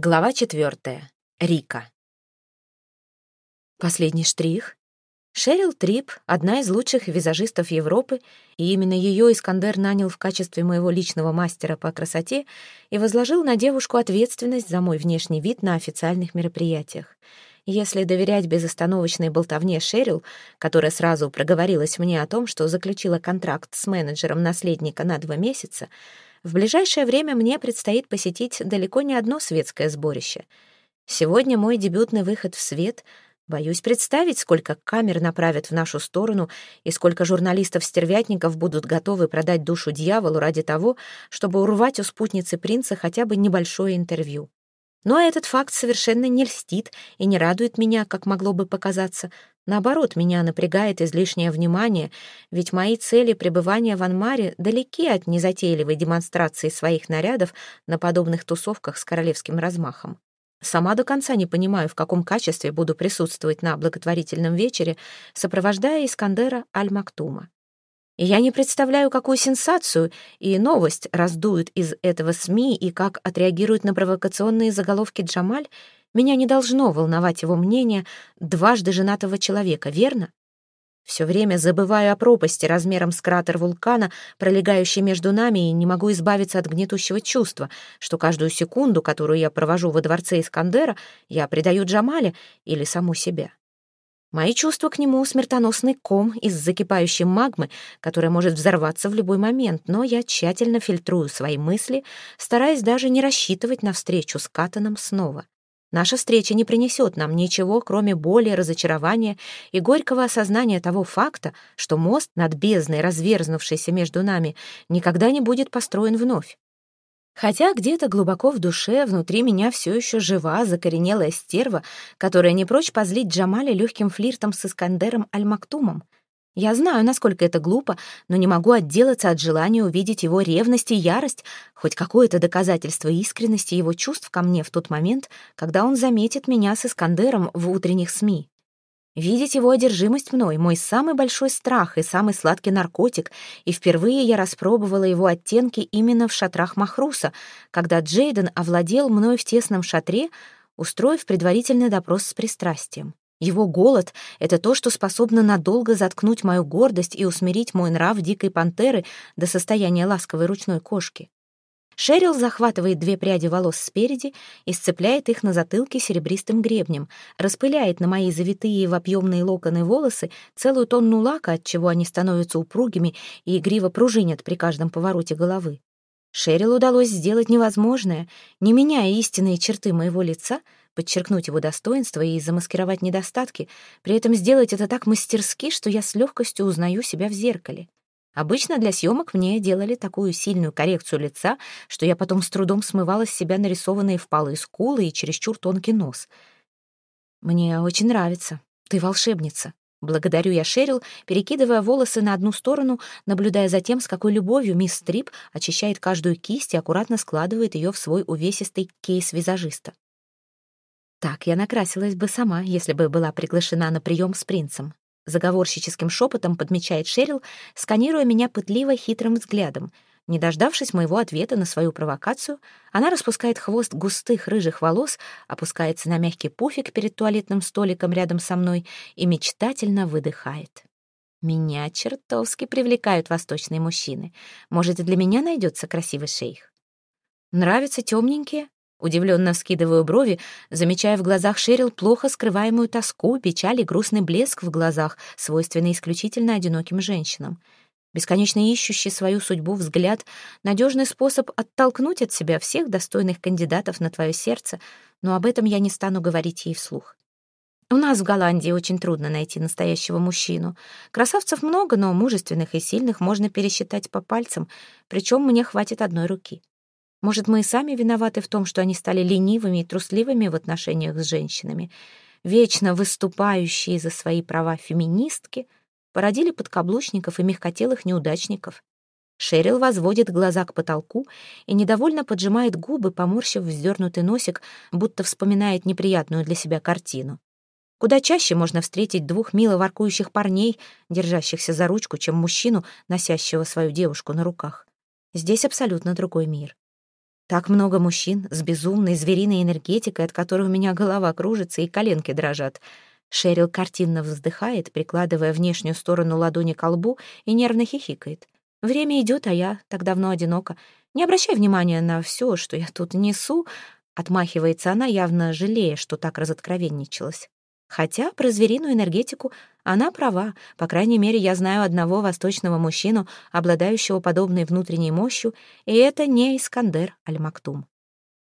Глава четвертая. Рика. Последний штрих. Шерил Трип — одна из лучших визажистов Европы, и именно ее Искандер нанял в качестве моего личного мастера по красоте и возложил на девушку ответственность за мой внешний вид на официальных мероприятиях. Если доверять безостановочной болтовне Шерил, которая сразу проговорилась мне о том, что заключила контракт с менеджером наследника на два месяца — в ближайшее время мне предстоит посетить далеко не одно светское сборище. Сегодня мой дебютный выход в свет. Боюсь представить, сколько камер направят в нашу сторону и сколько журналистов-стервятников будут готовы продать душу дьяволу ради того, чтобы урвать у спутницы принца хотя бы небольшое интервью. Но этот факт совершенно не льстит и не радует меня, как могло бы показаться. Наоборот, меня напрягает излишнее внимание, ведь мои цели пребывания в Анмаре далеки от незатейливой демонстрации своих нарядов на подобных тусовках с королевским размахом. Сама до конца не понимаю, в каком качестве буду присутствовать на благотворительном вечере, сопровождая Искандера Аль-Мактума. Я не представляю, какую сенсацию и новость раздуют из этого СМИ и как отреагируют на провокационные заголовки Джамаль. Меня не должно волновать его мнение дважды женатого человека, верно? Все время забываю о пропасти размером с кратер вулкана, пролегающей между нами, и не могу избавиться от гнетущего чувства, что каждую секунду, которую я провожу во дворце Искандера, я предаю Джамале или саму себя. Мои чувства к нему — смертоносный ком из закипающей магмы, которая может взорваться в любой момент, но я тщательно фильтрую свои мысли, стараясь даже не рассчитывать на встречу с Катаном снова. Наша встреча не принесет нам ничего, кроме боли, разочарования и горького осознания того факта, что мост над бездной, разверзнувшийся между нами, никогда не будет построен вновь. Хотя где-то глубоко в душе, внутри меня все еще жива закоренелая стерва, которая не прочь позлить Джамали легким флиртом с Искандером Аль-Мактумом. Я знаю, насколько это глупо, но не могу отделаться от желания увидеть его ревность и ярость, хоть какое-то доказательство искренности его чувств ко мне в тот момент, когда он заметит меня с Искандером в утренних СМИ. Видеть его одержимость мной — мой самый большой страх и самый сладкий наркотик, и впервые я распробовала его оттенки именно в шатрах Махруса, когда Джейден овладел мной в тесном шатре, устроив предварительный допрос с пристрастием. Его голод — это то, что способно надолго заткнуть мою гордость и усмирить мой нрав дикой пантеры до состояния ласковой ручной кошки. Шерил захватывает две пряди волос спереди и сцепляет их на затылке серебристым гребнем, распыляет на мои завитые в объемные локоны волосы целую тонну лака, от чего они становятся упругими и игриво пружинят при каждом повороте головы. Шерил удалось сделать невозможное, не меняя истинные черты моего лица, подчеркнуть его достоинства и замаскировать недостатки, при этом сделать это так мастерски, что я с легкостью узнаю себя в зеркале. Обычно для съемок мне делали такую сильную коррекцию лица, что я потом с трудом смывала с себя нарисованные впалые скулы и чересчур тонкий нос. «Мне очень нравится. Ты волшебница». Благодарю я Шерил, перекидывая волосы на одну сторону, наблюдая за тем, с какой любовью мисс Стрип очищает каждую кисть и аккуратно складывает ее в свой увесистый кейс визажиста. Так я накрасилась бы сама, если бы была приглашена на прием с принцем заговорщическим шепотом подмечает Шерил, сканируя меня пытливо хитрым взглядом. Не дождавшись моего ответа на свою провокацию, она распускает хвост густых рыжих волос, опускается на мягкий пуфик перед туалетным столиком рядом со мной и мечтательно выдыхает. Меня чертовски привлекают восточные мужчины. Может, и для меня найдется красивый шейх. Нравятся темненькие? Удивленно вскидываю брови, замечая в глазах Шерил плохо скрываемую тоску, печаль и грустный блеск в глазах, свойственный исключительно одиноким женщинам. Бесконечно ищущий свою судьбу взгляд — надежный способ оттолкнуть от себя всех достойных кандидатов на твое сердце, но об этом я не стану говорить ей вслух. У нас в Голландии очень трудно найти настоящего мужчину. Красавцев много, но мужественных и сильных можно пересчитать по пальцам, причем мне хватит одной руки. Может, мы и сами виноваты в том, что они стали ленивыми и трусливыми в отношениях с женщинами. Вечно выступающие за свои права феминистки породили подкаблучников и мягкотелых неудачников. Шерил возводит глаза к потолку и недовольно поджимает губы, поморщив вздернутый носик, будто вспоминает неприятную для себя картину. Куда чаще можно встретить двух мило воркующих парней, держащихся за ручку, чем мужчину, носящего свою девушку на руках. Здесь абсолютно другой мир. Так много мужчин с безумной звериной энергетикой, от которой у меня голова кружится и коленки дрожат. Шерил картинно вздыхает, прикладывая внешнюю сторону ладони к лбу и нервно хихикает. Время идет, а я так давно одинока. Не обращай внимания на все, что я тут несу, отмахивается она, явно жалея, что так разоткровенничалась. Хотя про звериную энергетику она права. По крайней мере, я знаю одного восточного мужчину, обладающего подобной внутренней мощью, и это не Искандер Аль-Мактум.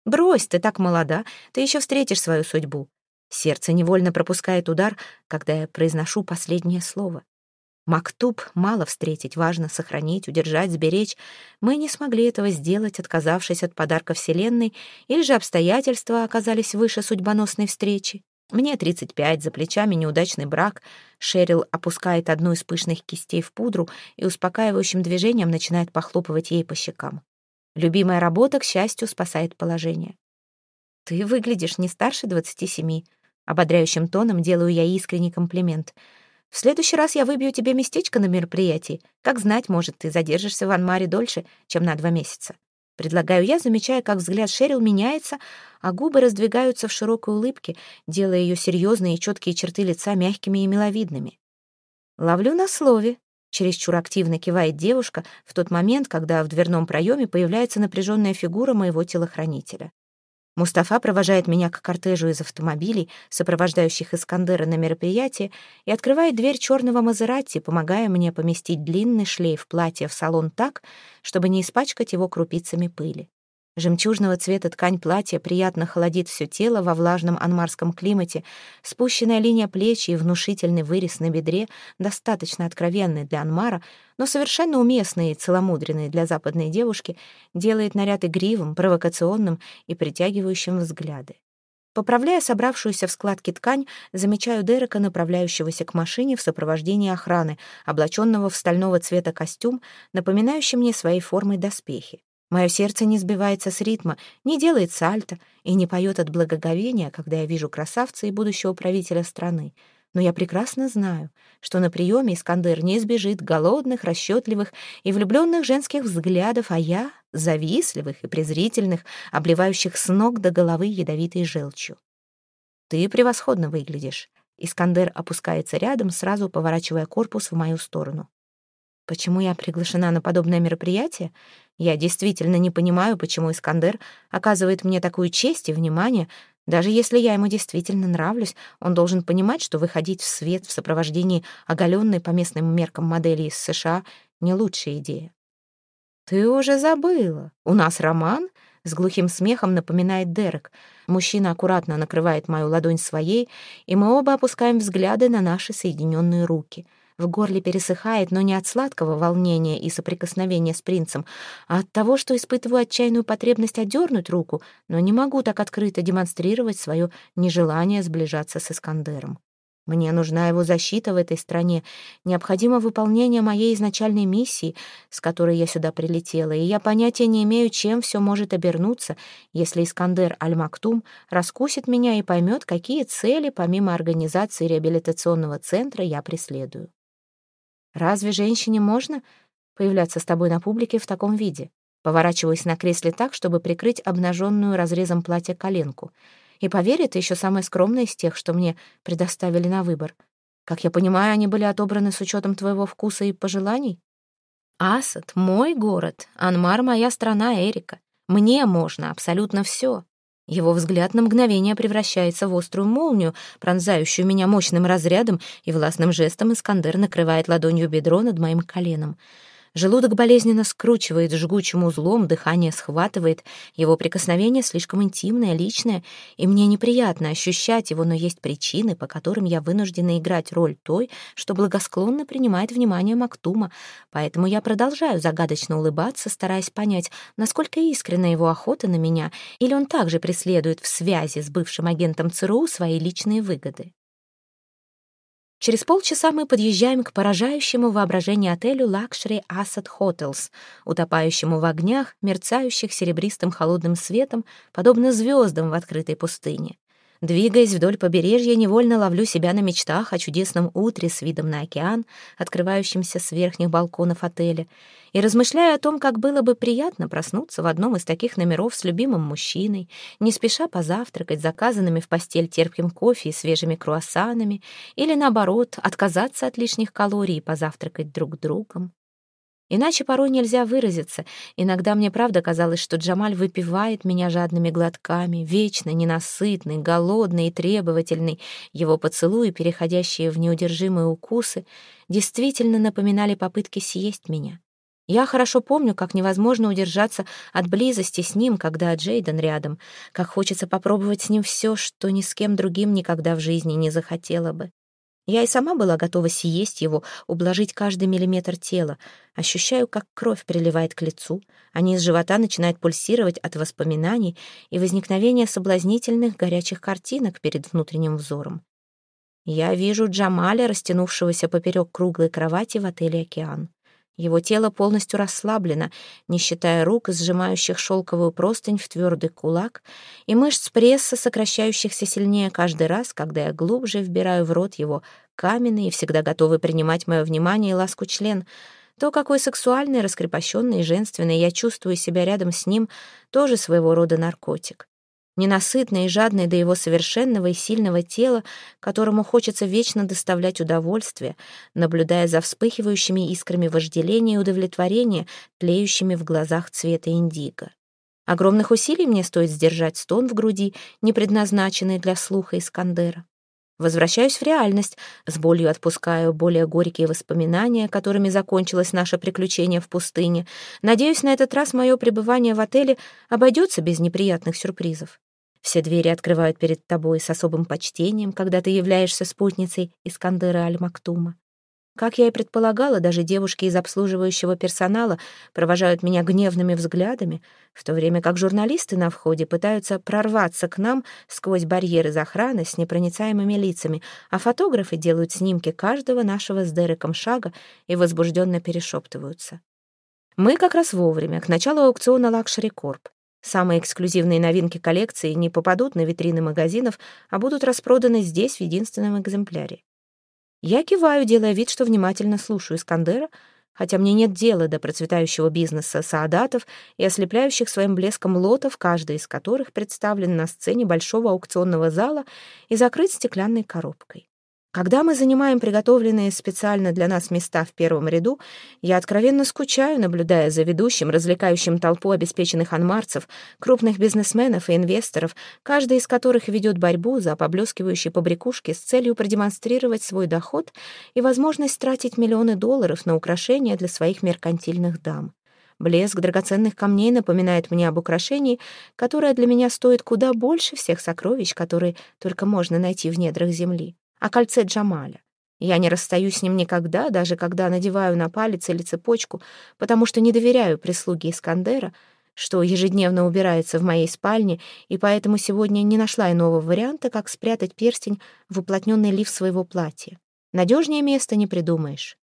«Брось, ты так молода, ты еще встретишь свою судьбу». Сердце невольно пропускает удар, когда я произношу последнее слово. Мактуб мало встретить, важно сохранить, удержать, сберечь. Мы не смогли этого сделать, отказавшись от подарка Вселенной, или же обстоятельства оказались выше судьбоносной встречи. Мне 35, за плечами неудачный брак. Шерил опускает одну из пышных кистей в пудру и успокаивающим движением начинает похлопывать ей по щекам. Любимая работа, к счастью, спасает положение. «Ты выглядишь не старше 27», — ободряющим тоном делаю я искренний комплимент. «В следующий раз я выбью тебе местечко на мероприятии. Как знать, может, ты задержишься в Анмаре дольше, чем на два месяца». Предлагаю я, замечая, как взгляд Шерил меняется, а губы раздвигаются в широкой улыбке, делая ее серьезные и четкие черты лица мягкими и миловидными. Ловлю на слове. Чересчур активно кивает девушка в тот момент, когда в дверном проеме появляется напряженная фигура моего телохранителя. Мустафа провожает меня к кортежу из автомобилей, сопровождающих Искандера на мероприятие, и открывает дверь черного Мазерати, помогая мне поместить длинный шлейф платья в салон так, чтобы не испачкать его крупицами пыли. Жемчужного цвета ткань платья приятно холодит все тело во влажном анмарском климате. Спущенная линия плеч и внушительный вырез на бедре достаточно откровенный для анмара, но совершенно уместный и целомудренный для западной девушки, делает наряд игривым, провокационным и притягивающим взгляды. Поправляя собравшуюся в складке ткань, замечаю Дерека, направляющегося к машине в сопровождении охраны, облаченного в стального цвета костюм, напоминающий мне своей формой доспехи. Мое сердце не сбивается с ритма, не делает сальто и не поет от благоговения, когда я вижу красавца и будущего правителя страны. Но я прекрасно знаю, что на приеме Искандер не избежит голодных, расчетливых и влюбленных женских взглядов, а я — завистливых и презрительных, обливающих с ног до головы ядовитой желчью. «Ты превосходно выглядишь». Искандер опускается рядом, сразу поворачивая корпус в мою сторону. Почему я приглашена на подобное мероприятие? Я действительно не понимаю, почему Искандер оказывает мне такую честь и внимание. Даже если я ему действительно нравлюсь, он должен понимать, что выходить в свет в сопровождении оголенной по местным меркам модели из США — не лучшая идея. «Ты уже забыла. У нас роман?» — с глухим смехом напоминает Дерек. Мужчина аккуратно накрывает мою ладонь своей, и мы оба опускаем взгляды на наши соединенные руки — в горле пересыхает, но не от сладкого волнения и соприкосновения с принцем, а от того, что испытываю отчаянную потребность одернуть руку, но не могу так открыто демонстрировать свое нежелание сближаться с Искандером. Мне нужна его защита в этой стране, необходимо выполнение моей изначальной миссии, с которой я сюда прилетела, и я понятия не имею, чем все может обернуться, если Искандер Аль-Мактум раскусит меня и поймет, какие цели, помимо организации реабилитационного центра, я преследую. Разве женщине можно появляться с тобой на публике в таком виде? Поворачиваясь на кресле так, чтобы прикрыть обнаженную разрезом платья коленку. И поверь, это еще самое скромное из тех, что мне предоставили на выбор. Как я понимаю, они были отобраны с учетом твоего вкуса и пожеланий? Асад — мой город, Анмар — моя страна, Эрика. Мне можно абсолютно все. Его взгляд на мгновение превращается в острую молнию, пронзающую меня мощным разрядом, и властным жестом Искандер накрывает ладонью бедро над моим коленом. Желудок болезненно скручивает жгучим узлом, дыхание схватывает. Его прикосновение слишком интимное, личное, и мне неприятно ощущать его, но есть причины, по которым я вынуждена играть роль той, что благосклонно принимает внимание Мактума. Поэтому я продолжаю загадочно улыбаться, стараясь понять, насколько искренна его охота на меня, или он также преследует в связи с бывшим агентом ЦРУ свои личные выгоды. Через полчаса мы подъезжаем к поражающему воображение отелю Luxury Asset Hotels, утопающему в огнях, мерцающих серебристым холодным светом, подобно звездам в открытой пустыне. Двигаясь вдоль побережья, невольно ловлю себя на мечтах о чудесном утре с видом на океан, открывающемся с верхних балконов отеля, и размышляю о том, как было бы приятно проснуться в одном из таких номеров с любимым мужчиной, не спеша позавтракать заказанными в постель терпким кофе и свежими круассанами, или, наоборот, отказаться от лишних калорий и позавтракать друг другом. Иначе порой нельзя выразиться. Иногда мне правда казалось, что Джамаль выпивает меня жадными глотками, вечно ненасытный, голодный и требовательный. Его поцелуи, переходящие в неудержимые укусы, действительно напоминали попытки съесть меня. Я хорошо помню, как невозможно удержаться от близости с ним, когда Джейден рядом, как хочется попробовать с ним все, что ни с кем другим никогда в жизни не захотела бы. Я и сама была готова съесть его, ублажить каждый миллиметр тела. Ощущаю, как кровь приливает к лицу, а низ живота начинает пульсировать от воспоминаний и возникновения соблазнительных горячих картинок перед внутренним взором. Я вижу Джамаля, растянувшегося поперек круглой кровати в отеле «Океан». Его тело полностью расслаблено, не считая рук, сжимающих шелковую простынь в твердый кулак, и мышц пресса, сокращающихся сильнее каждый раз, когда я глубже вбираю в рот его каменный и всегда готовый принимать мое внимание и ласку член. То, какой сексуальный, раскрепощенный и женственный я чувствую себя рядом с ним, тоже своего рода наркотик ненасытный и жадный до его совершенного и сильного тела, которому хочется вечно доставлять удовольствие, наблюдая за вспыхивающими искрами вожделения и удовлетворения, тлеющими в глазах цвета индиго. Огромных усилий мне стоит сдержать стон в груди, не предназначенный для слуха Искандера. Возвращаюсь в реальность, с болью отпускаю более горькие воспоминания, которыми закончилось наше приключение в пустыне. Надеюсь, на этот раз мое пребывание в отеле обойдется без неприятных сюрпризов. Все двери открывают перед тобой с особым почтением, когда ты являешься спутницей Искандера Аль-Мактума. Как я и предполагала, даже девушки из обслуживающего персонала провожают меня гневными взглядами, в то время как журналисты на входе пытаются прорваться к нам сквозь барьеры из охраны с непроницаемыми лицами, а фотографы делают снимки каждого нашего с Дереком шага и возбужденно перешептываются. Мы как раз вовремя, к началу аукциона «Luxury Corp». Самые эксклюзивные новинки коллекции не попадут на витрины магазинов, а будут распроданы здесь в единственном экземпляре. Я киваю, делая вид, что внимательно слушаю Искандера, хотя мне нет дела до процветающего бизнеса саадатов и ослепляющих своим блеском лотов, каждый из которых представлен на сцене большого аукционного зала и закрыт стеклянной коробкой. Когда мы занимаем приготовленные специально для нас места в первом ряду, я откровенно скучаю, наблюдая за ведущим, развлекающим толпу обеспеченных анмарцев, крупных бизнесменов и инвесторов, каждый из которых ведет борьбу за поблескивающие побрякушки с целью продемонстрировать свой доход и возможность тратить миллионы долларов на украшения для своих меркантильных дам. Блеск драгоценных камней напоминает мне об украшении, которое для меня стоит куда больше всех сокровищ, которые только можно найти в недрах земли о кольце Джамаля. Я не расстаюсь с ним никогда, даже когда надеваю на палец или цепочку, потому что не доверяю прислуге Искандера, что ежедневно убирается в моей спальне, и поэтому сегодня не нашла иного варианта, как спрятать перстень в уплотненный лиф своего платья. Надежнее места не придумаешь.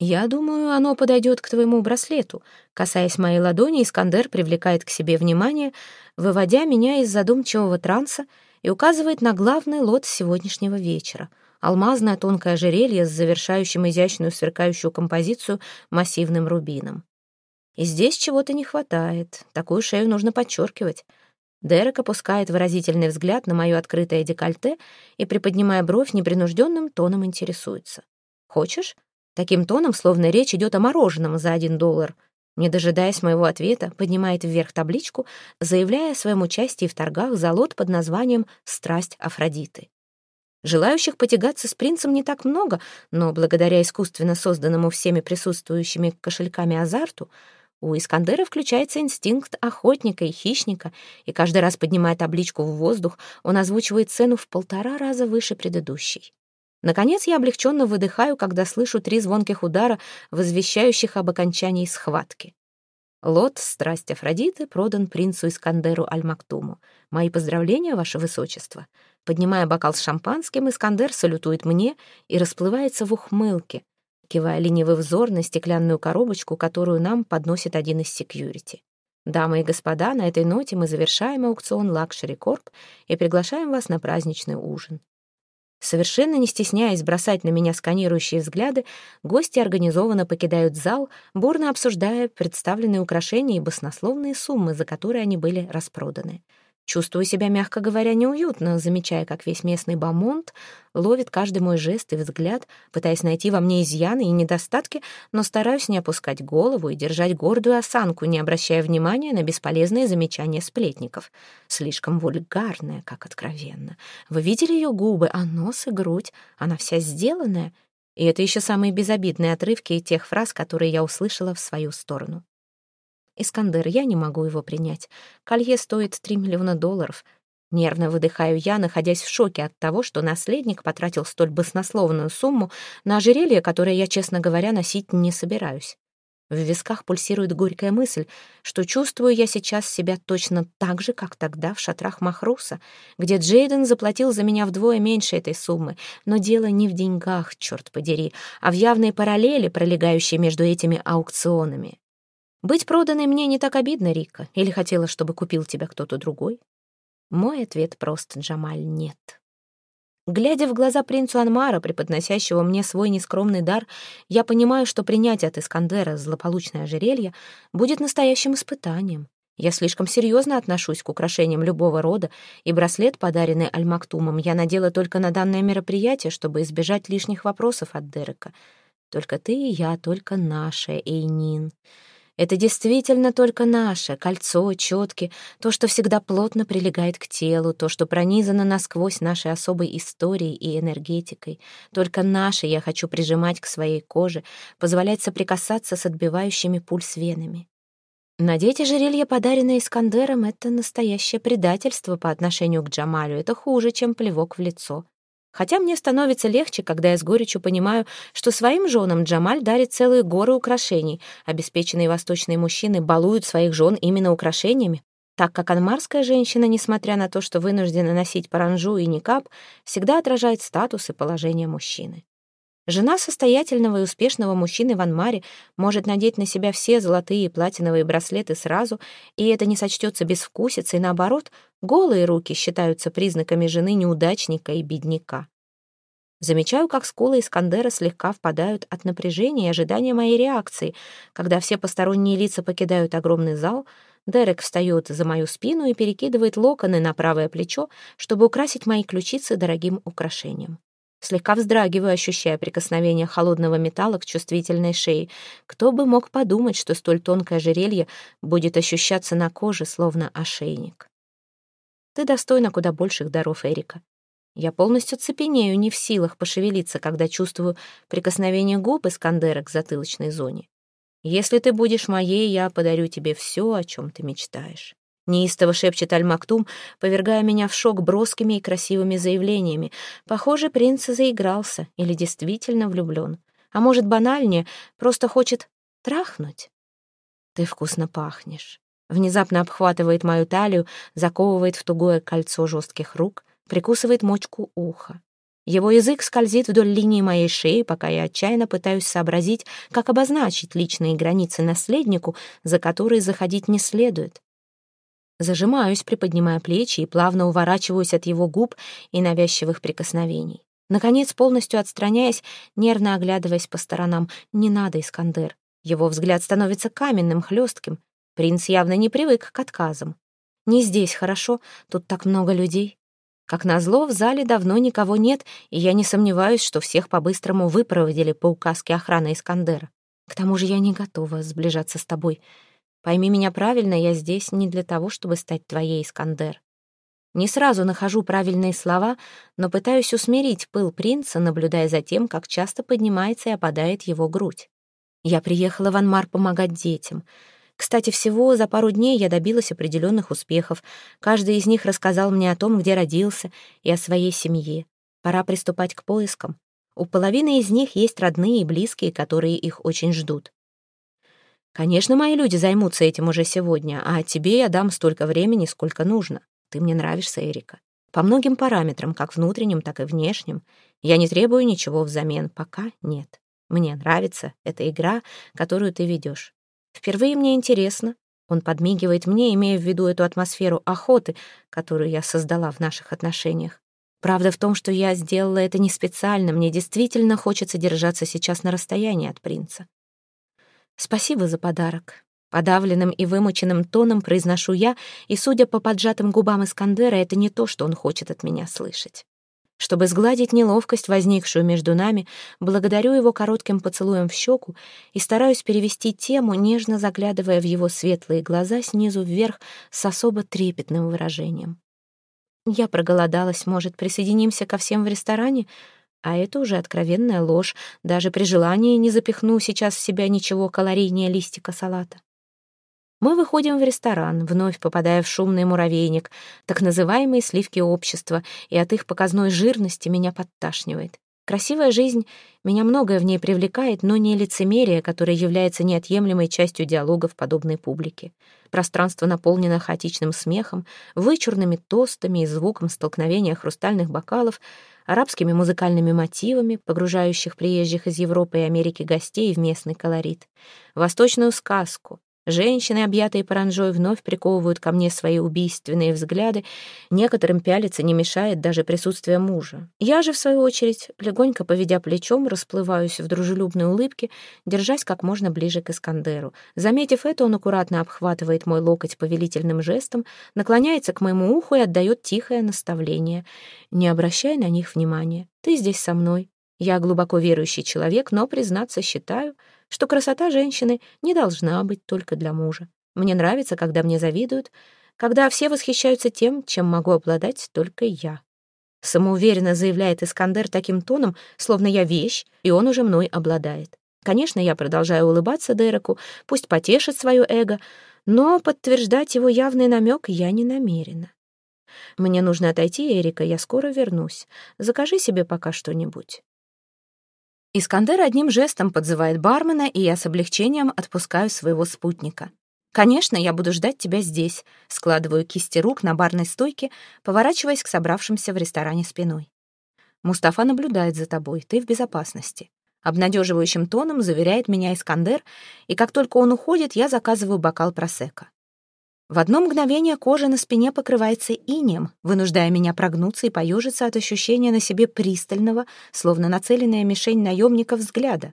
Я думаю, оно подойдет к твоему браслету. Касаясь моей ладони, Искандер привлекает к себе внимание, выводя меня из задумчивого транса и указывает на главный лот сегодняшнего вечера — алмазное тонкое ожерелье с завершающим изящную сверкающую композицию массивным рубином. И здесь чего-то не хватает, такую шею нужно подчеркивать. Дерек опускает выразительный взгляд на мое открытое декольте и, приподнимая бровь, непринужденным тоном интересуется. «Хочешь?» Таким тоном, словно речь идет о мороженом за один доллар. Не дожидаясь моего ответа, поднимает вверх табличку, заявляя о своем участии в торгах за лот под названием «Страсть Афродиты». Желающих потягаться с принцем не так много, но благодаря искусственно созданному всеми присутствующими кошельками азарту, у Искандера включается инстинкт охотника и хищника, и каждый раз, поднимая табличку в воздух, он озвучивает цену в полтора раза выше предыдущей. Наконец я облегченно выдыхаю, когда слышу три звонких удара, возвещающих об окончании схватки. Лот «Страсть Афродиты» продан принцу Искандеру Аль-Мактуму. Мои поздравления, ваше высочество. Поднимая бокал с шампанским, Искандер салютует мне и расплывается в ухмылке, кидая ленивый взор на стеклянную коробочку, которую нам подносит один из секьюрити. Дамы и господа, на этой ноте мы завершаем аукцион Luxury Corp и приглашаем вас на праздничный ужин. Совершенно не стесняясь бросать на меня сканирующие взгляды, гости организованно покидают зал, бурно обсуждая представленные украшения и баснословные суммы, за которые они были распроданы. Чувствую себя, мягко говоря, неуютно, замечая, как весь местный бамонт ловит каждый мой жест и взгляд, пытаясь найти во мне изъяны и недостатки, но стараюсь не опускать голову и держать гордую осанку, не обращая внимания на бесполезные замечания сплетников. Слишком вульгарная, как откровенно. Вы видели ее губы, а нос и грудь? Она вся сделанная. И это еще самые безобидные отрывки тех фраз, которые я услышала в свою сторону. Искандер, я не могу его принять. Колье стоит 3 миллиона долларов. Нервно выдыхаю я, находясь в шоке от того, что наследник потратил столь баснословную сумму на ожерелье, которое я, честно говоря, носить не собираюсь. В висках пульсирует горькая мысль, что чувствую я сейчас себя точно так же, как тогда в шатрах Махруса, где Джейден заплатил за меня вдвое меньше этой суммы. Но дело не в деньгах, черт подери, а в явной параллели, пролегающей между этими аукционами. Быть проданной мне не так обидно, Рика, или хотела, чтобы купил тебя кто-то другой? Мой ответ прост, Джамаль, нет. Глядя в глаза принцу Анмара, преподносящего мне свой нескромный дар, я понимаю, что принятие от Искандера злополучное ожерелье будет настоящим испытанием. Я слишком серьезно отношусь к украшениям любого рода, и браслет, подаренный Аль-Мактумом, я надела только на данное мероприятие, чтобы избежать лишних вопросов от Дерека. Только ты и я, только наша, Эйнин. Это действительно только наше, кольцо, четки, то, что всегда плотно прилегает к телу, то, что пронизано насквозь нашей особой историей и энергетикой. Только наше я хочу прижимать к своей коже, позволять соприкасаться с отбивающими пульс венами. Надеть ожерелье, подаренное Искандером, — это настоящее предательство по отношению к Джамалю. Это хуже, чем плевок в лицо. Хотя мне становится легче, когда я с горечью понимаю, что своим женам Джамаль дарит целые горы украшений. Обеспеченные восточные мужчины балуют своих жен именно украшениями, так как анмарская женщина, несмотря на то, что вынуждена носить паранжу и никап, всегда отражает статус и положение мужчины. Жена состоятельного и успешного мужчины в Анмаре может надеть на себя все золотые и платиновые браслеты сразу, и это не сочтется безвкусицей, наоборот, голые руки считаются признаками жены неудачника и бедняка. Замечаю, как скулы Искандера слегка впадают от напряжения и ожидания моей реакции. Когда все посторонние лица покидают огромный зал, Дерек встает за мою спину и перекидывает локоны на правое плечо, чтобы украсить мои ключицы дорогим украшением. Слегка вздрагиваю, ощущая прикосновение холодного металла к чувствительной шее. Кто бы мог подумать, что столь тонкое ожерелье будет ощущаться на коже, словно ошейник. Ты достойна куда больших даров, Эрика. Я полностью цепенею, не в силах пошевелиться, когда чувствую прикосновение губ Искандера к затылочной зоне. Если ты будешь моей, я подарю тебе все, о чем ты мечтаешь. Неистово шепчет Аль-Мактум, повергая меня в шок броскими и красивыми заявлениями. Похоже, принц заигрался или действительно влюблен. А может, банальнее, просто хочет трахнуть. Ты вкусно пахнешь. Внезапно обхватывает мою талию, заковывает в тугое кольцо жестких рук, прикусывает мочку уха. Его язык скользит вдоль линии моей шеи, пока я отчаянно пытаюсь сообразить, как обозначить личные границы наследнику, за которые заходить не следует. Зажимаюсь, приподнимая плечи и плавно уворачиваюсь от его губ и навязчивых прикосновений. Наконец, полностью отстраняясь, нервно оглядываясь по сторонам, «Не надо, Искандер». Его взгляд становится каменным, хлестким. Принц явно не привык к отказам. «Не здесь, хорошо? Тут так много людей». Как назло, в зале давно никого нет, и я не сомневаюсь, что всех по-быстрому выпроводили по указке охраны Искандера. К тому же я не готова сближаться с тобой. Пойми меня правильно, я здесь не для того, чтобы стать твоей, Искандер. Не сразу нахожу правильные слова, но пытаюсь усмирить пыл принца, наблюдая за тем, как часто поднимается и опадает его грудь. Я приехала в Анмар помогать детям. Кстати, всего за пару дней я добилась определенных успехов. Каждый из них рассказал мне о том, где родился, и о своей семье. Пора приступать к поискам. У половины из них есть родные и близкие, которые их очень ждут. Конечно, мои люди займутся этим уже сегодня, а тебе я дам столько времени, сколько нужно. Ты мне нравишься, Эрика. По многим параметрам, как внутренним, так и внешним. Я не требую ничего взамен, пока нет. Мне нравится эта игра, которую ты ведешь. Впервые мне интересно, Он подмигивает мне, имея в виду эту атмосферу охоты, которую я создала в наших отношениях. Правда в том, что я сделала это не специально, мне действительно хочется держаться сейчас на расстоянии от принца. Спасибо за подарок. Подавленным и вымученным тоном произношу я, и, судя по поджатым губам Искандера, это не то, что он хочет от меня слышать. Чтобы сгладить неловкость, возникшую между нами, благодарю его коротким поцелуем в щеку и стараюсь перевести тему, нежно заглядывая в его светлые глаза снизу вверх с особо трепетным выражением. Я проголодалась, может, присоединимся ко всем в ресторане? А это уже откровенная ложь. Даже при желании не запихну сейчас в себя ничего калорийнее листика салата. Мы выходим в ресторан, вновь попадая в шумный муравейник, так называемые сливки общества, и от их показной жирности меня подташнивает. Красивая жизнь, меня многое в ней привлекает, но не лицемерие, которое является неотъемлемой частью диалогов подобной публики. Пространство наполнено хаотичным смехом, вычурными тостами и звуком столкновения хрустальных бокалов, арабскими музыкальными мотивами, погружающих приезжих из Европы и Америки гостей в местный колорит, восточную сказку, Женщины, объятые паранжой, вновь приковывают ко мне свои убийственные взгляды. Некоторым пялиться не мешает даже присутствие мужа. Я же, в свою очередь, легонько поведя плечом, расплываюсь в дружелюбной улыбке, держась как можно ближе к Искандеру. Заметив это, он аккуратно обхватывает мой локоть повелительным жестом, наклоняется к моему уху и отдает тихое наставление. «Не обращай на них внимания. Ты здесь со мной. Я глубоко верующий человек, но, признаться, считаю, что красота женщины не должна быть только для мужа. Мне нравится, когда мне завидуют, когда все восхищаются тем, чем могу обладать только я. Самоуверенно заявляет Искандер таким тоном, словно я вещь, и он уже мной обладает. Конечно, я продолжаю улыбаться Дереку, пусть потешит свое эго, но подтверждать его явный намек я не намерена. Мне нужно отойти, Эрика, я скоро вернусь. Закажи себе пока что-нибудь. Искандер одним жестом подзывает бармена, и я с облегчением отпускаю своего спутника. «Конечно, я буду ждать тебя здесь», — складываю кисти рук на барной стойке, поворачиваясь к собравшимся в ресторане спиной. «Мустафа наблюдает за тобой, ты в безопасности». Обнадеживающим тоном заверяет меня Искандер, и как только он уходит, я заказываю бокал просека. В одно мгновение кожа на спине покрывается инеем, вынуждая меня прогнуться и поежиться от ощущения на себе пристального, словно нацеленная мишень наемника взгляда.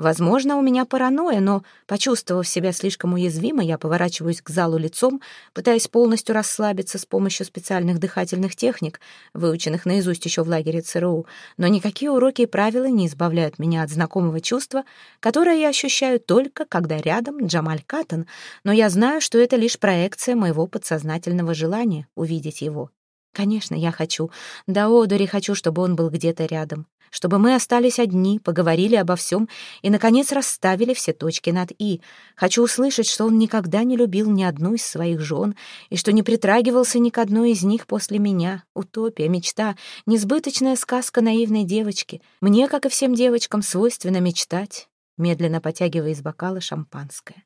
Возможно, у меня паранойя, но, почувствовав себя слишком уязвимо, я поворачиваюсь к залу лицом, пытаясь полностью расслабиться с помощью специальных дыхательных техник, выученных наизусть еще в лагере ЦРУ, но никакие уроки и правила не избавляют меня от знакомого чувства, которое я ощущаю только, когда рядом Джамаль Каттон, но я знаю, что это лишь проекция моего подсознательного желания увидеть его. Конечно, я хочу. Да одури хочу, чтобы он был где-то рядом чтобы мы остались одни, поговорили обо всем и, наконец, расставили все точки над «и». Хочу услышать, что он никогда не любил ни одну из своих жен и что не притрагивался ни к одной из них после меня. Утопия, мечта, несбыточная сказка наивной девочки. Мне, как и всем девочкам, свойственно мечтать, медленно потягивая из бокала шампанское.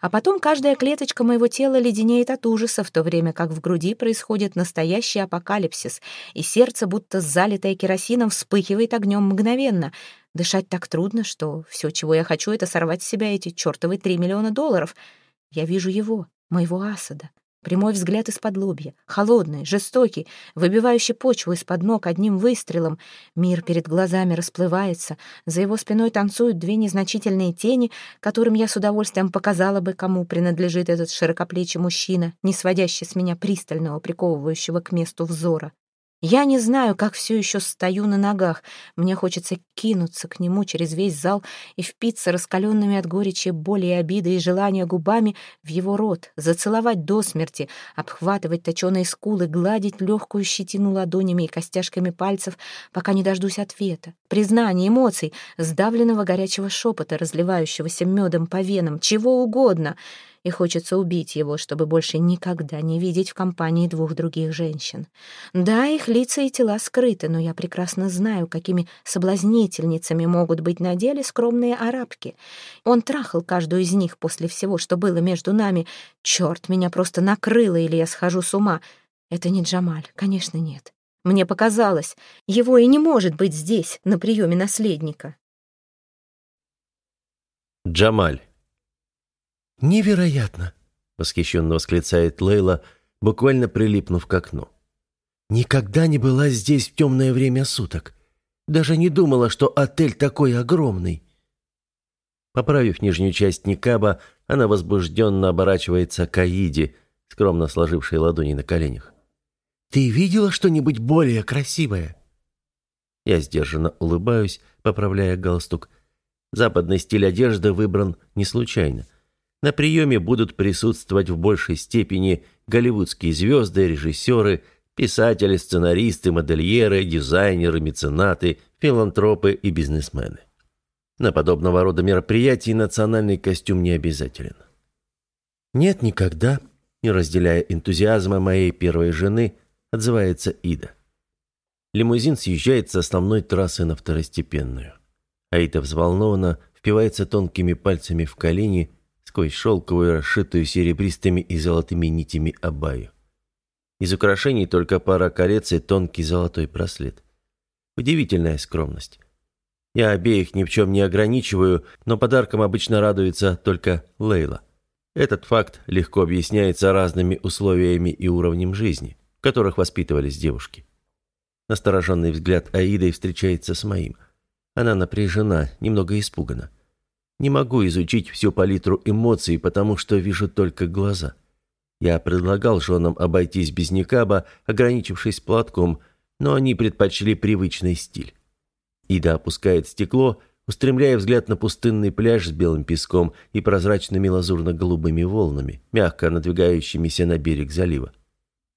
А потом каждая клеточка моего тела леденеет от ужаса, в то время как в груди происходит настоящий апокалипсис, и сердце, будто залитое керосином, вспыхивает огнем мгновенно. Дышать так трудно, что все, чего я хочу, это сорвать с себя эти чертовы три миллиона долларов. Я вижу его, моего Асада, Прямой взгляд из-под лобья, холодный, жестокий, выбивающий почву из-под ног одним выстрелом. Мир перед глазами расплывается, за его спиной танцуют две незначительные тени, которым я с удовольствием показала бы, кому принадлежит этот широкоплечий мужчина, не сводящий с меня пристального, приковывающего к месту взора. Я не знаю, как все еще стою на ногах. Мне хочется кинуться к нему через весь зал и впиться раскаленными от горечи, боли и обиды и желания губами в его рот, зацеловать до смерти, обхватывать точеные скулы, гладить легкую щетину ладонями и костяшками пальцев, пока не дождусь ответа, признания, эмоций, сдавленного горячего шепота, разливающегося медом по венам, чего угодно — и хочется убить его, чтобы больше никогда не видеть в компании двух других женщин. Да, их лица и тела скрыты, но я прекрасно знаю, какими соблазнительницами могут быть на деле скромные арабки. Он трахал каждую из них после всего, что было между нами. Черт, меня просто накрыло, или я схожу с ума. Это не Джамаль, конечно, нет. Мне показалось, его и не может быть здесь, на приеме наследника. Джамаль. Невероятно. — восхищенно восклицает Лейла, буквально прилипнув к окну. «Никогда не была здесь в темное время суток. Даже не думала, что отель такой огромный». Поправив нижнюю часть никаба, она возбужденно оборачивается к Аиде, скромно сложившей ладони на коленях. «Ты видела что-нибудь более красивое?» Я сдержанно улыбаюсь, поправляя галстук. Западный стиль одежды выбран не случайно. На приеме будут присутствовать в большей степени голливудские звезды, режиссеры, писатели, сценаристы, модельеры, дизайнеры, меценаты, филантропы и бизнесмены. На подобного рода мероприятии национальный костюм не обязателен. «Нет, никогда», не разделяя энтузиазма моей первой жены, отзывается Ида. Лимузин съезжает с основной трассы на второстепенную. Аида взволнованно впивается тонкими пальцами в колени сквозь шелковую, расшитую серебристыми и золотыми нитями абаю. Из украшений только пара колец и тонкий золотой браслет. Удивительная скромность. Я обеих ни в чем не ограничиваю, но подарком обычно радуется только Лейла. Этот факт легко объясняется разными условиями и уровнем жизни, в которых воспитывались девушки. Настороженный взгляд Аиды встречается с моим. Она напряжена, немного испугана. Не могу изучить всю палитру эмоций, потому что вижу только глаза. Я предлагал женам обойтись без никаба, ограничившись платком, но они предпочли привычный стиль. Ида опускает стекло, устремляя взгляд на пустынный пляж с белым песком и прозрачными лазурно-голубыми волнами, мягко надвигающимися на берег залива.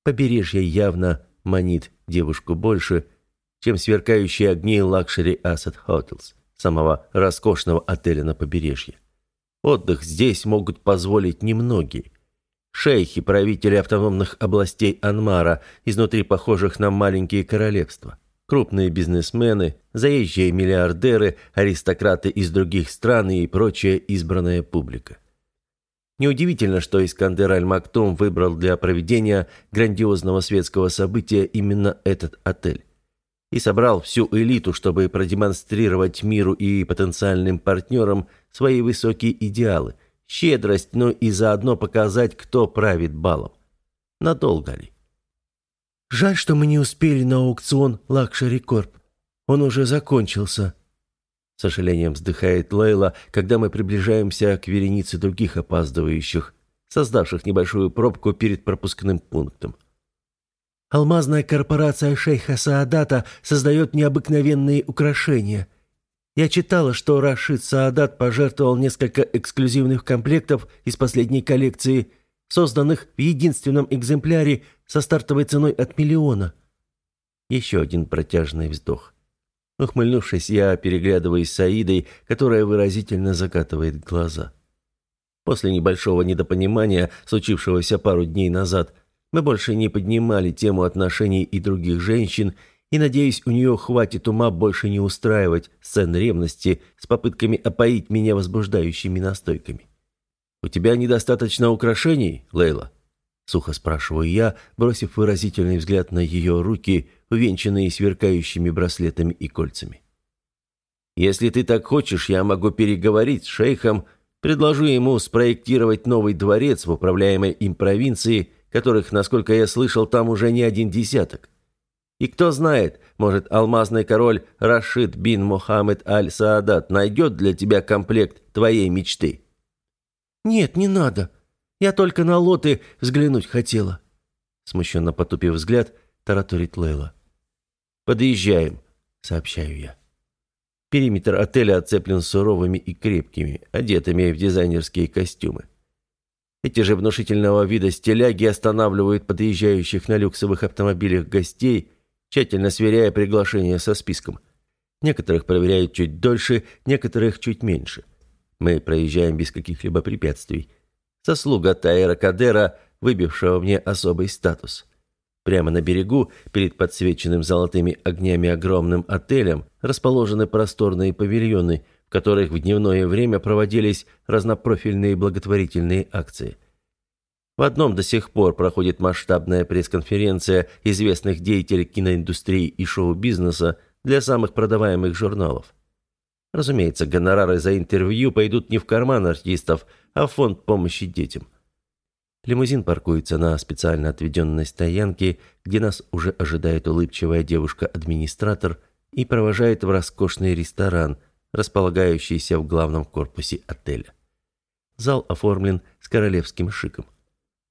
Побережье явно манит девушку больше, чем сверкающие огни Luxury Asset Hotels, самого роскошного отеля на побережье. Отдых здесь могут позволить немногие. Шейхи, правители автономных областей Анмара, изнутри похожих на маленькие королевства – крупные бизнесмены, заезжие миллиардеры, аристократы из других стран и прочая избранная публика. Неудивительно, что Искандер Аль-Мактум выбрал для проведения грандиозного светского события именно этот отель. И собрал всю элиту, чтобы продемонстрировать миру и потенциальным партнерам свои высокие идеалы, щедрость, но и заодно показать, кто правит балом. Надолго ли? Жаль, что мы не успели на аукцион Luxury Corp. Он уже закончился. С сожалением вздыхает Лейла, когда мы приближаемся к веренице других опаздывающих, создавших небольшую пробку перед пропускным пунктом. Алмазная корпорация шейха Саадата создает необыкновенные украшения. Я читала, что Рашид Саадат пожертвовал несколько эксклюзивных комплектов из последней коллекции, созданных в единственном экземпляре со стартовой ценой от миллиона. Еще один протяжный вздох. Ухмыльнувшись, я переглядываюсь с Аидой, которая выразительно закатывает глаза. После небольшого недопонимания, случившегося пару дней назад, мы больше не поднимали тему отношений и других женщин, и, надеюсь, у нее хватит ума больше не устраивать сцен ревности с попытками опоить меня возбуждающими настойками. «У тебя недостаточно украшений, Лейла?» Сухо спрашиваю я, бросив выразительный взгляд на ее руки, увенчанные сверкающими браслетами и кольцами. «Если ты так хочешь, я могу переговорить с шейхом, предложу ему спроектировать новый дворец в управляемой им провинции, которых, насколько я слышал, там уже не один десяток. И кто знает, может, алмазный король Рашид бин Мухаммед аль-Саадат найдет для тебя комплект твоей мечты». «Нет, не надо», я только на лоты взглянуть хотела». Смущенно потупив взгляд, тараторит Лейла. «Подъезжаем», — сообщаю я. Периметр отеля оцеплен суровыми и крепкими, одетыми в дизайнерские костюмы. Эти же внушительного вида стиляги останавливают подъезжающих на люксовых автомобилях гостей, тщательно сверяя приглашения со списком. Некоторых проверяют чуть дольше, некоторых чуть меньше. Мы проезжаем без каких-либо препятствий. Заслуга Тайра Кадера, выбившего мне особый статус. Прямо на берегу, перед подсвеченным золотыми огнями огромным отелем, расположены просторные павильоны, в которых в дневное время проводились разнопрофильные благотворительные акции. В одном до сих пор проходит масштабная пресс-конференция известных деятелей киноиндустрии и шоу-бизнеса для самых продаваемых журналов. Разумеется, гонорары за интервью пойдут не в карман артистов, а в фонд помощи детям. Лимузин паркуется на специально отведенной стоянке, где нас уже ожидает улыбчивая девушка-администратор и провожает в роскошный ресторан, располагающийся в главном корпусе отеля. Зал оформлен с королевским шиком.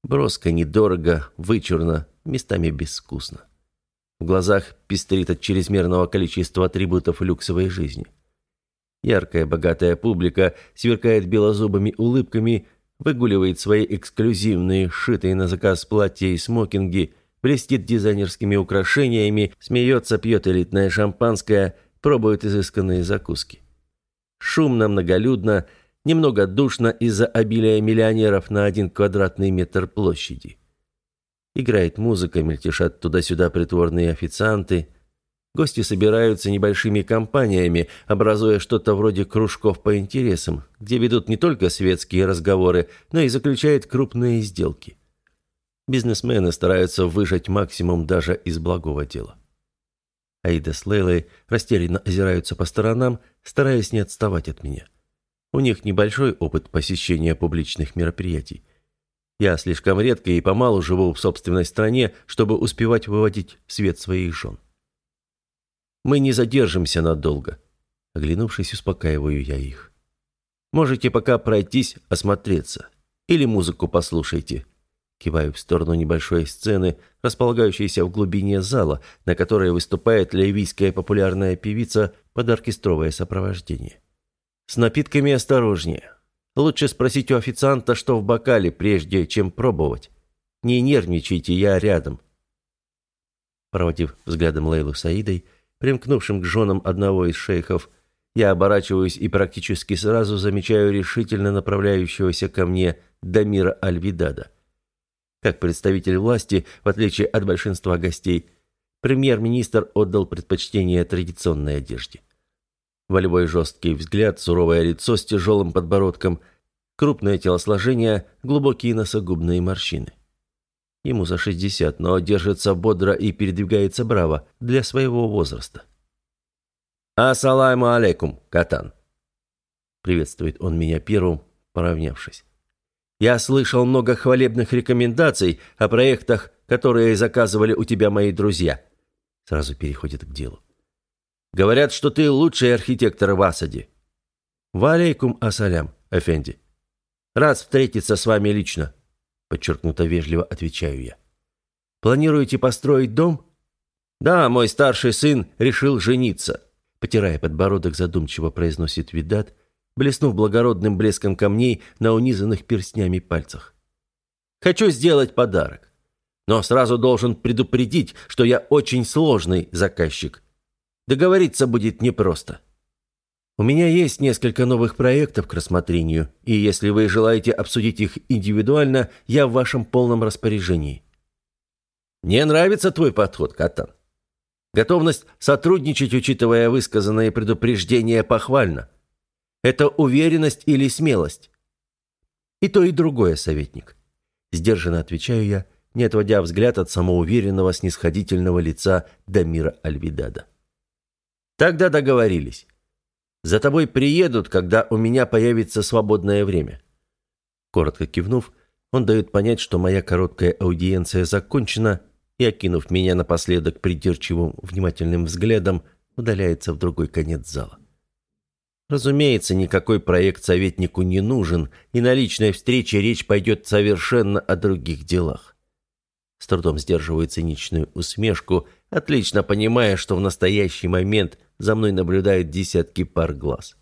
Броско, недорого, вычурно, местами безвкусно. В глазах пестрит от чрезмерного количества атрибутов люксовой жизни. Яркая, богатая публика сверкает белозубыми улыбками, выгуливает свои эксклюзивные, шитые на заказ платья и смокинги, блестит дизайнерскими украшениями, смеется, пьет элитное шампанское, пробует изысканные закуски. Шумно, многолюдно, немного душно из-за обилия миллионеров на один квадратный метр площади. Играет музыка, мельтешат туда-сюда притворные официанты. Гости собираются небольшими компаниями, образуя что-то вроде кружков по интересам, где ведут не только светские разговоры, но и заключают крупные сделки. Бизнесмены стараются выжать максимум даже из благого дела. Аида с Лейлой растерянно озираются по сторонам, стараясь не отставать от меня. У них небольшой опыт посещения публичных мероприятий. Я слишком редко и помалу живу в собственной стране, чтобы успевать выводить свет своих жен. Мы не задержимся надолго. Оглянувшись, успокаиваю я их. Можете пока пройтись, осмотреться. Или музыку послушайте. Киваю в сторону небольшой сцены, располагающейся в глубине зала, на которой выступает ливийская популярная певица под оркестровое сопровождение. С напитками осторожнее. Лучше спросить у официанта, что в бокале, прежде чем пробовать. Не нервничайте, я рядом. Проводив взглядом Лейлу Саидой, примкнувшим к женам одного из шейхов, я оборачиваюсь и практически сразу замечаю решительно направляющегося ко мне Дамира Альвидада. Как представитель власти, в отличие от большинства гостей, премьер-министр отдал предпочтение традиционной одежде. Волевой жесткий взгляд, суровое лицо с тяжелым подбородком, крупное телосложение, глубокие носогубные морщины. Ему за 60, но держится бодро и передвигается браво для своего возраста. «Ассаламу алейкум, Катан!» Приветствует он меня первым, поравнявшись. «Я слышал много хвалебных рекомендаций о проектах, которые заказывали у тебя мои друзья». Сразу переходит к делу. Говорят, что ты лучший архитектор в Асаде. Валейкум ассалям, Эфенди. Рад встретиться с вами лично, подчеркнуто вежливо отвечаю я. Планируете построить дом? Да, мой старший сын решил жениться, потирая подбородок, задумчиво произносит Видат, блеснув благородным блеском камней на унизанных перстнями пальцах. Хочу сделать подарок. Но сразу должен предупредить, что я очень сложный заказчик. Договориться будет непросто. У меня есть несколько новых проектов к рассмотрению, и если вы желаете обсудить их индивидуально, я в вашем полном распоряжении. Мне нравится твой подход, Катан. Готовность сотрудничать, учитывая высказанные предупреждения, похвально. Это уверенность или смелость? И то, и другое, советник. Сдержанно отвечаю я, не отводя взгляд от самоуверенного, снисходительного лица Дамира Альвидада. Тогда договорились. За тобой приедут, когда у меня появится свободное время. Коротко кивнув, он дает понять, что моя короткая аудиенция закончена, и, окинув меня напоследок придирчивым, внимательным взглядом, удаляется в другой конец зала. Разумеется, никакой проект советнику не нужен, и на личной встрече речь пойдет совершенно о других делах. С трудом сдерживаю циничную усмешку, отлично понимая, что в настоящий момент за мной наблюдают десятки пар глаз.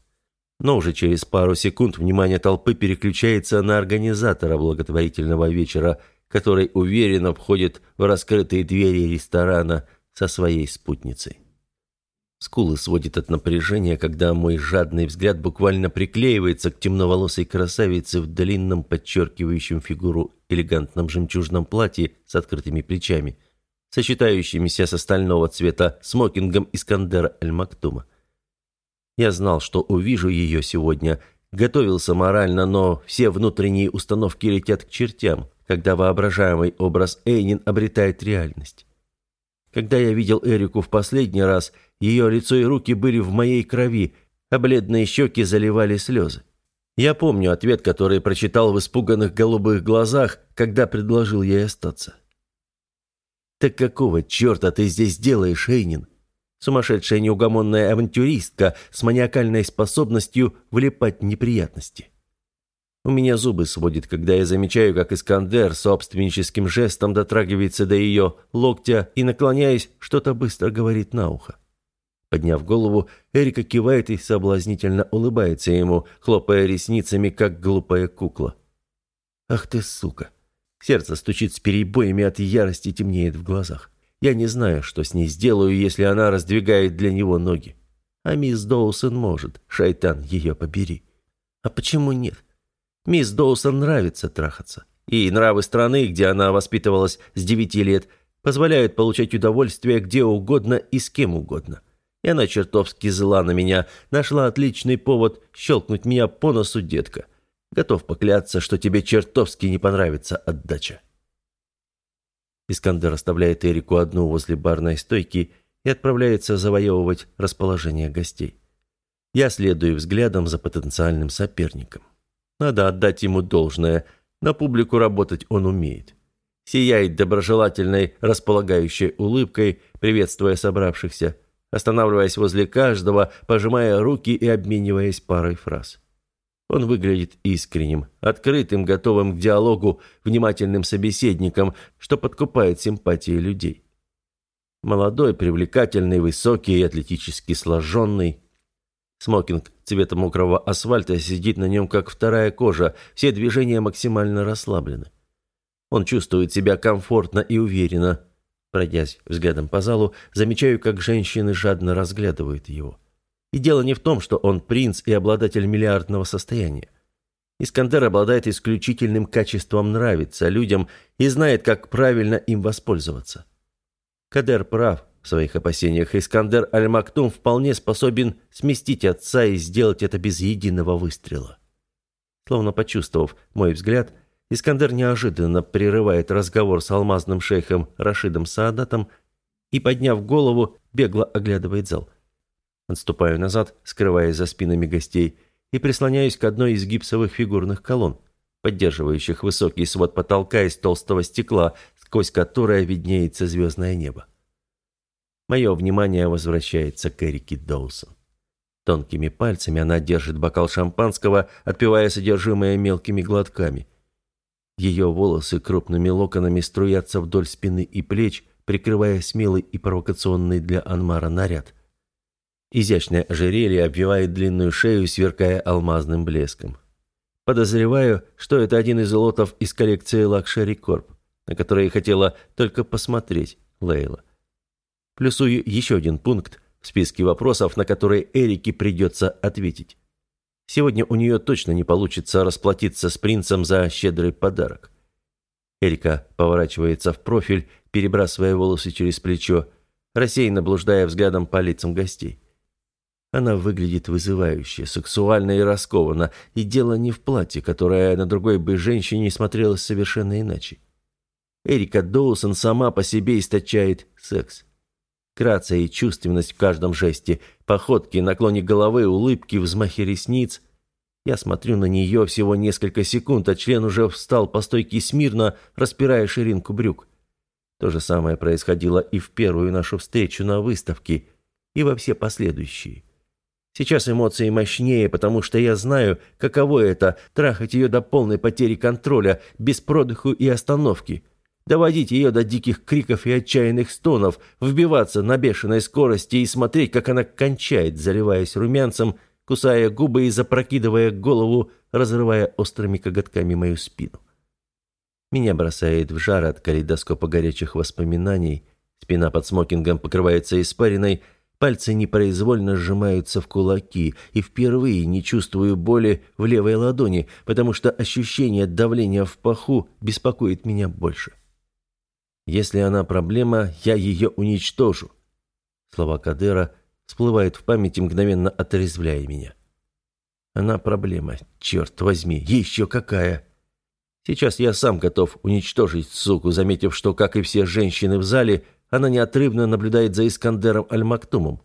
Но уже через пару секунд внимание толпы переключается на организатора благотворительного вечера, который уверенно входит в раскрытые двери ресторана со своей спутницей. Скулы сводит от напряжения, когда мой жадный взгляд буквально приклеивается к темноволосой красавице в длинном, подчеркивающем фигуру элегантном жемчужном платье с открытыми плечами – сочетающимися с остального цвета смокингом Искандера Аль-Мактума. Я знал, что увижу ее сегодня, готовился морально, но все внутренние установки летят к чертям, когда воображаемый образ Эйнин обретает реальность. Когда я видел Эрику в последний раз, ее лицо и руки были в моей крови, а бледные щеки заливали слезы. Я помню ответ, который прочитал в испуганных голубых глазах, когда предложил ей остаться. «Так какого черта ты здесь делаешь, Эйнин?» Сумасшедшая неугомонная авантюристка с маниакальной способностью влипать в неприятности. У меня зубы сводит, когда я замечаю, как Искандер собственническим жестом дотрагивается до ее локтя и, наклоняясь, что-то быстро говорит на ухо. Подняв голову, Эрика кивает и соблазнительно улыбается ему, хлопая ресницами, как глупая кукла. «Ах ты, сука!» Сердце стучит с перебоями от ярости темнеет в глазах. Я не знаю, что с ней сделаю, если она раздвигает для него ноги. А мисс Доусон может, шайтан, ее побери. А почему нет? Мисс Доусон нравится трахаться. И нравы страны, где она воспитывалась с девяти лет, позволяют получать удовольствие где угодно и с кем угодно и она чертовски зла на меня, нашла отличный повод щелкнуть меня по носу, детка. Готов поклясться, что тебе чертовски не понравится отдача. Искандер оставляет Эрику одну возле барной стойки и отправляется завоевывать расположение гостей. Я следую взглядом за потенциальным соперником. Надо отдать ему должное, на публику работать он умеет. Сияет доброжелательной, располагающей улыбкой, приветствуя собравшихся – останавливаясь возле каждого, пожимая руки и обмениваясь парой фраз. Он выглядит искренним, открытым, готовым к диалогу, внимательным собеседником, что подкупает симпатии людей. Молодой, привлекательный, высокий и атлетически сложенный. Смокинг цвета мокрого асфальта сидит на нем, как вторая кожа, все движения максимально расслаблены. Он чувствует себя комфортно и уверенно, Пройдясь взглядом по залу, замечаю, как женщины жадно разглядывают его. И дело не в том, что он принц и обладатель миллиардного состояния. Искандер обладает исключительным качеством нравиться людям и знает, как правильно им воспользоваться. Кадер прав в своих опасениях. Искандер Аль-Мактум вполне способен сместить отца и сделать это без единого выстрела. Словно почувствовав мой взгляд, Искандер неожиданно прерывает разговор с алмазным шейхом Рашидом Саадатом и, подняв голову, бегло оглядывает зал. Отступаю назад, скрываясь за спинами гостей, и прислоняюсь к одной из гипсовых фигурных колонн, поддерживающих высокий свод потолка из толстого стекла, сквозь которое виднеется звездное небо. Мое внимание возвращается к Эрике Доусон. Тонкими пальцами она держит бокал шампанского, отпивая содержимое мелкими глотками – ее волосы крупными локонами струятся вдоль спины и плеч, прикрывая смелый и провокационный для Анмара наряд. Изящное ожерелье обвивает длинную шею, сверкая алмазным блеском. Подозреваю, что это один из лотов из коллекции Luxury Corp, на который хотела только посмотреть Лейла. Плюсую еще один пункт в списке вопросов, на которые Эрике придется ответить. Сегодня у нее точно не получится расплатиться с принцем за щедрый подарок. Эрика поворачивается в профиль, перебрасывая волосы через плечо, рассеянно блуждая взглядом по лицам гостей. Она выглядит вызывающе, сексуально и раскованно, и дело не в платье, которое на другой бы женщине смотрелось совершенно иначе. Эрика Доусон сама по себе источает секс. Грация и чувственность в каждом жесте, походке, наклоне головы, улыбки, взмахе ресниц. Я смотрю на нее всего несколько секунд, а член уже встал по стойке смирно, распирая ширинку брюк. То же самое происходило и в первую нашу встречу на выставке, и во все последующие. Сейчас эмоции мощнее, потому что я знаю, каково это – трахать ее до полной потери контроля, без продыху и остановки – доводить ее до диких криков и отчаянных стонов, вбиваться на бешеной скорости и смотреть, как она кончает, заливаясь румянцем, кусая губы и запрокидывая голову, разрывая острыми коготками мою спину. Меня бросает в жар от калейдоскопа горячих воспоминаний, спина под смокингом покрывается испариной, пальцы непроизвольно сжимаются в кулаки, и впервые не чувствую боли в левой ладони, потому что ощущение давления в паху беспокоит меня больше. — если она проблема, я ее уничтожу. Слова Кадера всплывают в памяти, мгновенно отрезвляя меня. Она проблема, черт возьми, еще какая. Сейчас я сам готов уничтожить суку, заметив, что, как и все женщины в зале, она неотрывно наблюдает за Искандером Аль-Мактумом,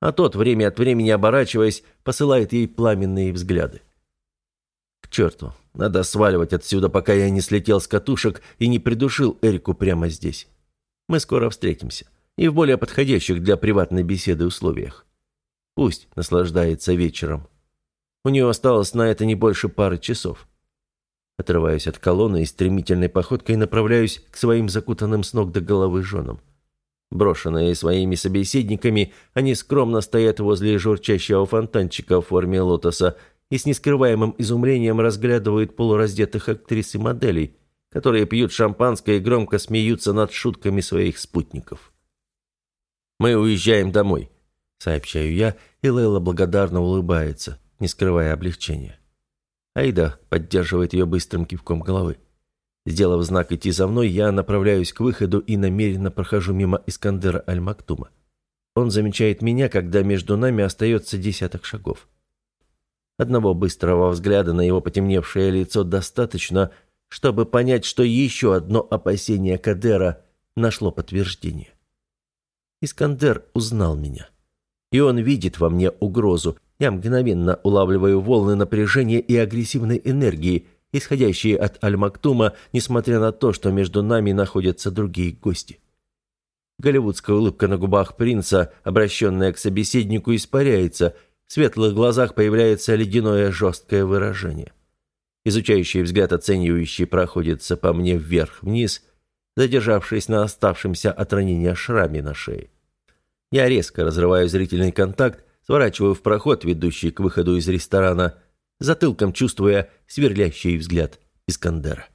а тот, время от времени оборачиваясь, посылает ей пламенные взгляды. Черту, надо сваливать отсюда, пока я не слетел с катушек и не придушил Эрику прямо здесь. Мы скоро встретимся. И в более подходящих для приватной беседы условиях. Пусть наслаждается вечером. У нее осталось на это не больше пары часов. Отрываюсь от колонны и стремительной походкой направляюсь к своим закутанным с ног до головы женам. Брошенные своими собеседниками, они скромно стоят возле журчащего фонтанчика в форме лотоса и с нескрываемым изумлением разглядывают полураздетых актрис и моделей, которые пьют шампанское и громко смеются над шутками своих спутников. «Мы уезжаем домой», — сообщаю я, и Лейла благодарно улыбается, не скрывая облегчения. Аида поддерживает ее быстрым кивком головы. Сделав знак идти за мной, я направляюсь к выходу и намеренно прохожу мимо Искандера Аль-Мактума. Он замечает меня, когда между нами остается десяток шагов. Одного быстрого взгляда на его потемневшее лицо достаточно, чтобы понять, что еще одно опасение Кадера нашло подтверждение. Искандер узнал меня. И он видит во мне угрозу. Я мгновенно улавливаю волны напряжения и агрессивной энергии – исходящие от Аль-Мактума, несмотря на то, что между нами находятся другие гости. Голливудская улыбка на губах принца, обращенная к собеседнику, испаряется, в светлых глазах появляется ледяное жесткое выражение. Изучающий взгляд оценивающий проходится по мне вверх-вниз, задержавшись на оставшемся от ранения шраме на шее. Я резко разрываю зрительный контакт, сворачиваю в проход, ведущий к выходу из ресторана – затылком чувствуя сверлящий взгляд Искандера.